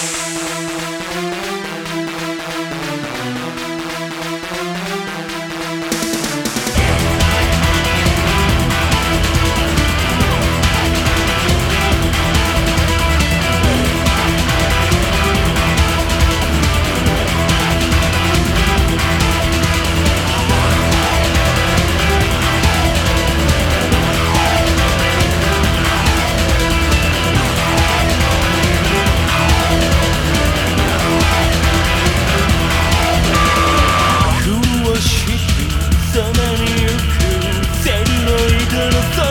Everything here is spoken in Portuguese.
Música to the